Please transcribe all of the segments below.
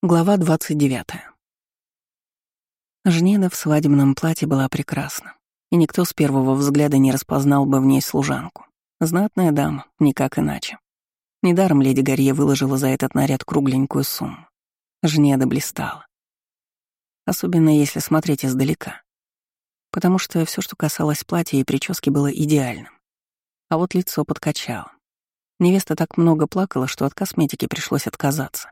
Глава 29. Жнеда в свадебном платье была прекрасна, и никто с первого взгляда не распознал бы в ней служанку. Знатная дама, никак иначе. Недаром леди Гарье выложила за этот наряд кругленькую сумму. Жнеда блистала. Особенно если смотреть издалека. Потому что все, что касалось платья и прически, было идеальным. А вот лицо подкачало. Невеста так много плакала, что от косметики пришлось отказаться.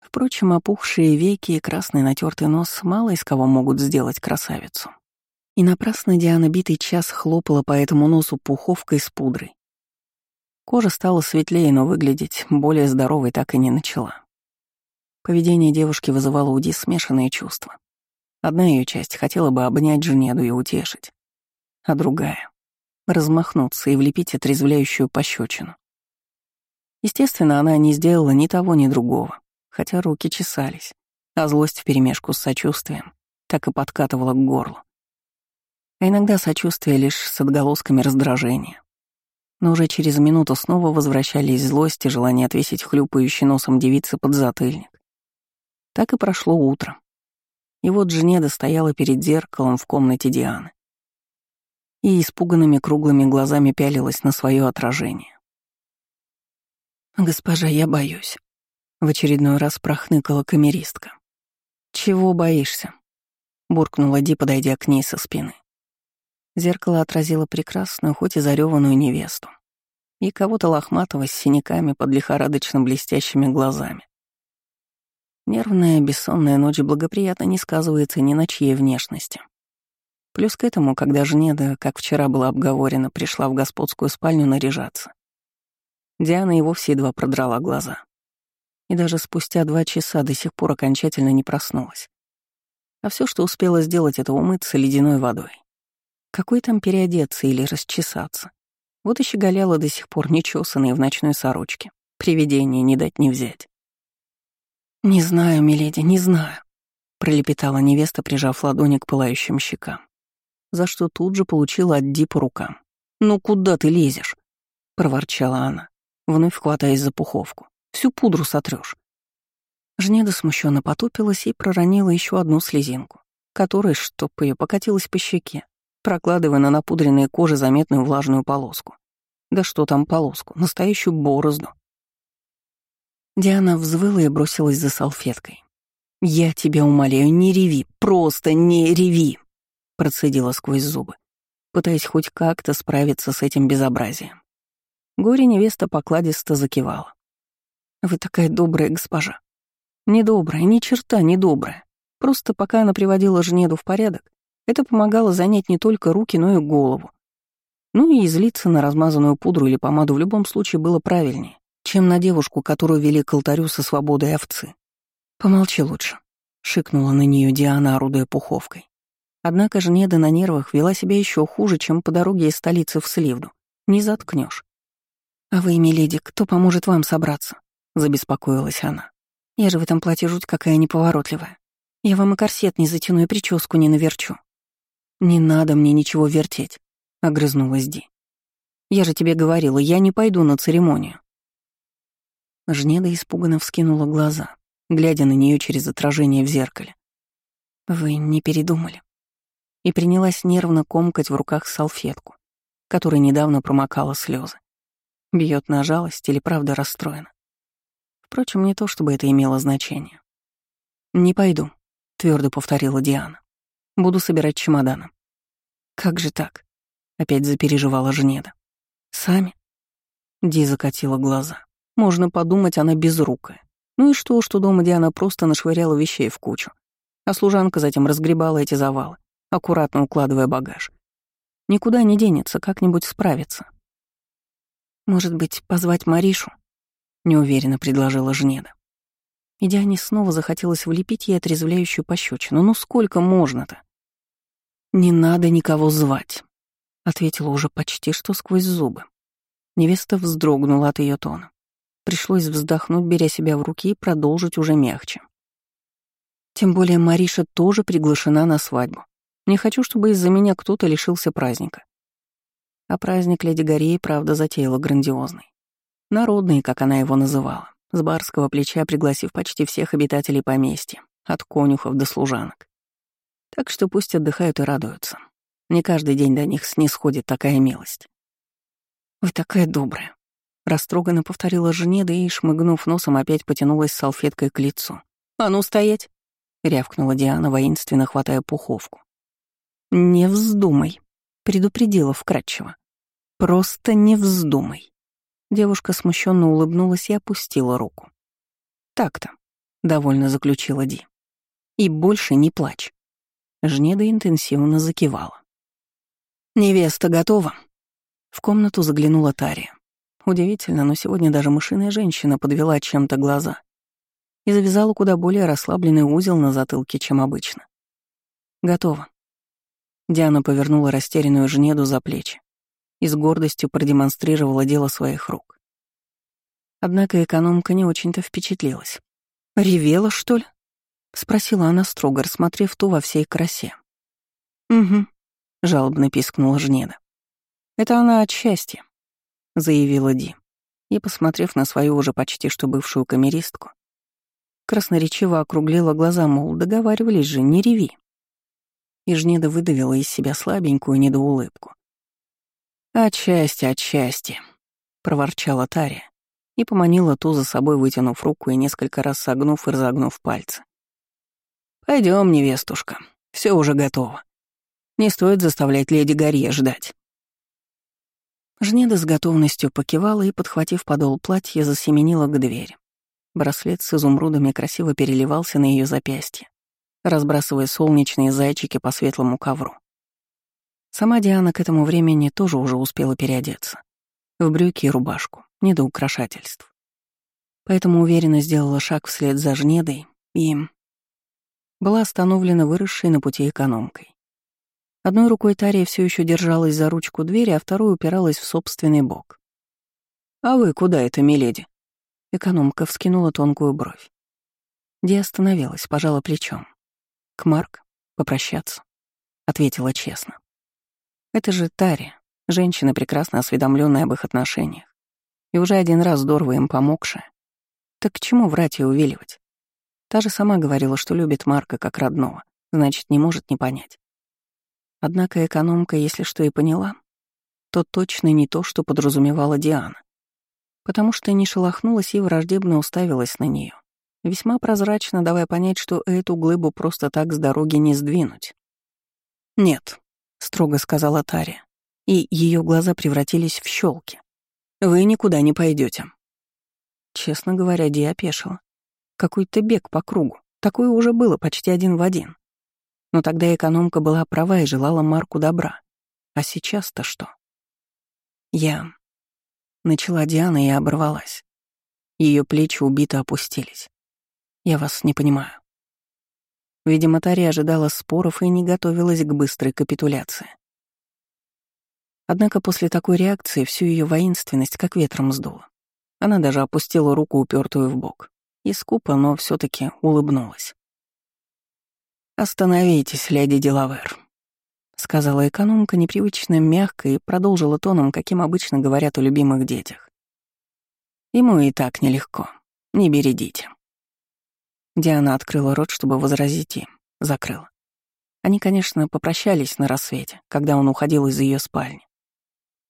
Впрочем, опухшие веки и красный натертый нос мало из кого могут сделать красавицу. И напрасно Диана битый час хлопала по этому носу пуховкой с пудрой. Кожа стала светлее, но выглядеть более здоровой так и не начала. Поведение девушки вызывало у Ди смешанные чувства. Одна ее часть хотела бы обнять Женеду и утешить, а другая — размахнуться и влепить отрезвляющую пощечину. Естественно, она не сделала ни того, ни другого хотя руки чесались, а злость вперемешку с сочувствием так и подкатывала к горлу. А иногда сочувствие лишь с отголосками раздражения. Но уже через минуту снова возвращались злость и желание отвесить хлюпающий носом девицы под затыльник. Так и прошло утро. И вот Женеда стояла перед зеркалом в комнате Дианы и испуганными круглыми глазами пялилась на свое отражение. «Госпожа, я боюсь», в очередной раз прохныкала камеристка. «Чего боишься?» — буркнула Ди, подойдя к ней со спины. Зеркало отразило прекрасную, хоть и зареванную невесту. И кого-то лохматого с синяками под лихорадочно блестящими глазами. Нервная, бессонная ночь благоприятно не сказывается ни на чьей внешности. Плюс к этому, когда Жнеда, как вчера было обговорено, пришла в господскую спальню наряжаться, Диана и вовсе едва продрала глаза и даже спустя два часа до сих пор окончательно не проснулась. А все, что успела сделать, это умыться ледяной водой. Какой там переодеться или расчесаться? Вот и щеголяла до сих пор нечесанные в ночной сорочке. Привидение не дать не взять. «Не знаю, миледи, не знаю», — пролепетала невеста, прижав ладони к пылающим щекам, за что тут же получила от Ди по рукам. «Ну куда ты лезешь?» — проворчала она, вновь хватаясь за пуховку. Всю пудру сотрешь. Жнеда смущенно потупилась и проронила еще одну слезинку, которая, чтоб ее покатилась по щеке, прокладывая на напудренной коже заметную влажную полоску. Да что там полоску, настоящую борозду. Диана взвыла и бросилась за салфеткой. «Я тебя умоляю, не реви, просто не реви!» процедила сквозь зубы, пытаясь хоть как-то справиться с этим безобразием. Горе-невеста покладисто закивала. Вы такая добрая госпожа. Не добрая, ни черта не добрая. Просто пока она приводила Жнеду в порядок, это помогало занять не только руки, но и голову. Ну и излиться на размазанную пудру или помаду в любом случае было правильнее, чем на девушку, которую вели к алтарю со свободой овцы. «Помолчи лучше», — шикнула на нее Диана, орудуя пуховкой. Однако Жнеда на нервах вела себя еще хуже, чем по дороге из столицы в Сливду. Не заткнешь. «А вы, миледи, кто поможет вам собраться?» — забеспокоилась она. «Я же в этом платье жуть какая неповоротливая. Я вам и корсет не затяну, и прическу не наверчу». «Не надо мне ничего вертеть», — огрызнулась Ди. «Я же тебе говорила, я не пойду на церемонию». Жнеда испуганно вскинула глаза, глядя на нее через отражение в зеркале. «Вы не передумали?» И принялась нервно комкать в руках салфетку, которой недавно промокала слезы. Бьет на жалость или правда расстроена. Впрочем, не то чтобы это имело значение. «Не пойду», — твердо повторила Диана. «Буду собирать чемоданы». «Как же так?» — опять запереживала Жнеда. «Сами?» Ди закатила глаза. Можно подумать, она безрукая. Ну и что, что дома Диана просто нашвыряла вещей в кучу, а служанка затем разгребала эти завалы, аккуратно укладывая багаж. Никуда не денется, как-нибудь справится. Может быть, позвать Маришу? — неуверенно предложила Жнеда. И Диане снова захотелось влепить ей отрезвляющую пощечину. Ну сколько можно-то? «Не надо никого звать», — ответила уже почти что сквозь зубы. Невеста вздрогнула от ее тона. Пришлось вздохнуть, беря себя в руки и продолжить уже мягче. Тем более Мариша тоже приглашена на свадьбу. Не хочу, чтобы из-за меня кто-то лишился праздника. А праздник Леди Гарри, правда, затеяла грандиозный. Народный, как она его называла. с барского плеча пригласив почти всех обитателей поместья, от конюхов до служанок. Так что пусть отдыхают и радуются. Не каждый день до них снисходит такая милость. «Вы такая добрая», — растроганно повторила Жнеда и, шмыгнув носом, опять потянулась салфеткой к лицу. «А ну, стоять!» — рявкнула Диана, воинственно хватая пуховку. «Не вздумай», — предупредила вкратчиво. «Просто не вздумай». Девушка смущенно улыбнулась и опустила руку. «Так-то», — довольно заключила Ди. «И больше не плачь». Жнеда интенсивно закивала. «Невеста готова?» В комнату заглянула Тария. Удивительно, но сегодня даже мышиная женщина подвела чем-то глаза и завязала куда более расслабленный узел на затылке, чем обычно. «Готово». Диана повернула растерянную Жнеду за плечи и с гордостью продемонстрировала дело своих рук. Однако экономка не очень-то впечатлилась. «Ревела, что ли?» — спросила она строго, рассмотрев ту во всей красе. «Угу», — жалобно пискнула Жнеда. «Это она от счастья», — заявила Ди. И, посмотрев на свою уже почти что бывшую камеристку, красноречиво округлила глаза, мол, договаривались же, не реви. И Жнеда выдавила из себя слабенькую недоулыбку. «От счастья, от счастья», — проворчала Тария и поманила ту за собой, вытянув руку и несколько раз согнув и разогнув пальцы. Пойдем, невестушка, все уже готово. Не стоит заставлять леди Гарье ждать». Жнеда с готовностью покивала и, подхватив подол платья, засеменила к двери. Браслет с изумрудами красиво переливался на ее запястье, разбрасывая солнечные зайчики по светлому ковру. Сама Диана к этому времени тоже уже успела переодеться. В брюки и рубашку, не до украшательств. Поэтому уверенно сделала шаг вслед за Жнедой и... Была остановлена выросшей на пути экономкой. Одной рукой Тария все еще держалась за ручку двери, а второй упиралась в собственный бок. «А вы куда это, миледи?» Экономка вскинула тонкую бровь. Ди остановилась, пожала плечом. «К Марк? Попрощаться?» — ответила честно. Это же Тари, женщина, прекрасно осведомленная об их отношениях, и уже один раз здорово им помогшая. Так к чему врать и увиливать? Та же сама говорила, что любит Марка как родного, значит, не может не понять. Однако экономка, если что и поняла, то точно не то, что подразумевала Диана. Потому что не шелохнулась и враждебно уставилась на нее, весьма прозрачно давая понять, что эту глыбу просто так с дороги не сдвинуть. «Нет», строго сказала Тария, и ее глаза превратились в щелки. Вы никуда не пойдете. Честно говоря, Ди опешила. Какой-то бег по кругу. Такое уже было почти один в один. Но тогда экономка была права и желала Марку добра. А сейчас-то что? Я... Начала Диана и оборвалась. Ее плечи убито опустились. Я вас не понимаю. Видимо, Тари ожидала споров и не готовилась к быстрой капитуляции. Однако после такой реакции всю ее воинственность как ветром сдуло. Она даже опустила руку, упертую в бок, и скупо, но все таки улыбнулась. «Остановитесь, леди Делавер», — сказала экономка непривычно мягко и продолжила тоном, каким обычно говорят о любимых детях. «Ему и так нелегко. Не бередите». Диана открыла рот, чтобы возразить и закрыла. Они, конечно, попрощались на рассвете, когда он уходил из ее спальни.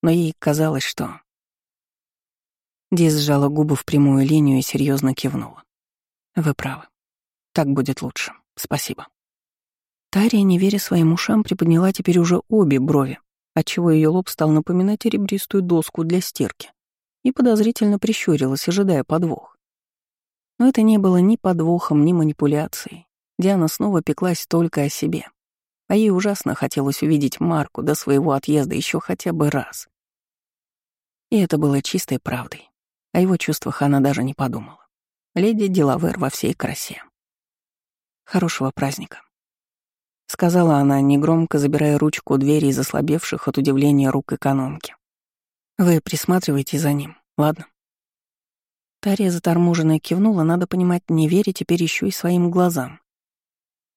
Но ей казалось, что... Ди сжала губы в прямую линию и серьезно кивнула. «Вы правы. Так будет лучше. Спасибо». Тария, не веря своим ушам, приподняла теперь уже обе брови, отчего ее лоб стал напоминать ребристую доску для стирки, и подозрительно прищурилась, ожидая подвох. Но это не было ни подвохом, ни манипуляцией. Диана снова пеклась только о себе. А ей ужасно хотелось увидеть Марку до своего отъезда еще хотя бы раз. И это было чистой правдой. О его чувствах она даже не подумала. Леди Делавер во всей красе. «Хорошего праздника», — сказала она, негромко забирая ручку двери из ослабевших от удивления рук экономки. «Вы присматривайте за ним, ладно?» Тария заторможенно кивнула, надо понимать, не веря теперь еще и своим глазам.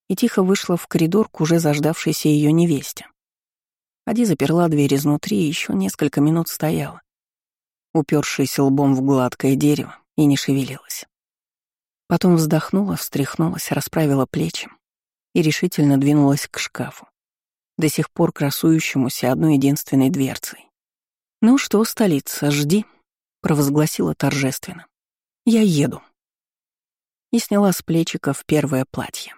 И тихо вышла в коридор к уже заждавшейся ее невесте. Ади заперла дверь изнутри и еще несколько минут стояла, упершись лбом в гладкое дерево и не шевелилась. Потом вздохнула, встряхнулась, расправила плечи и решительно двинулась к шкафу, до сих пор красующемуся одной единственной дверцей. «Ну что, столица, жди», — провозгласила торжественно. «Я еду». И сняла с плечиков первое платье.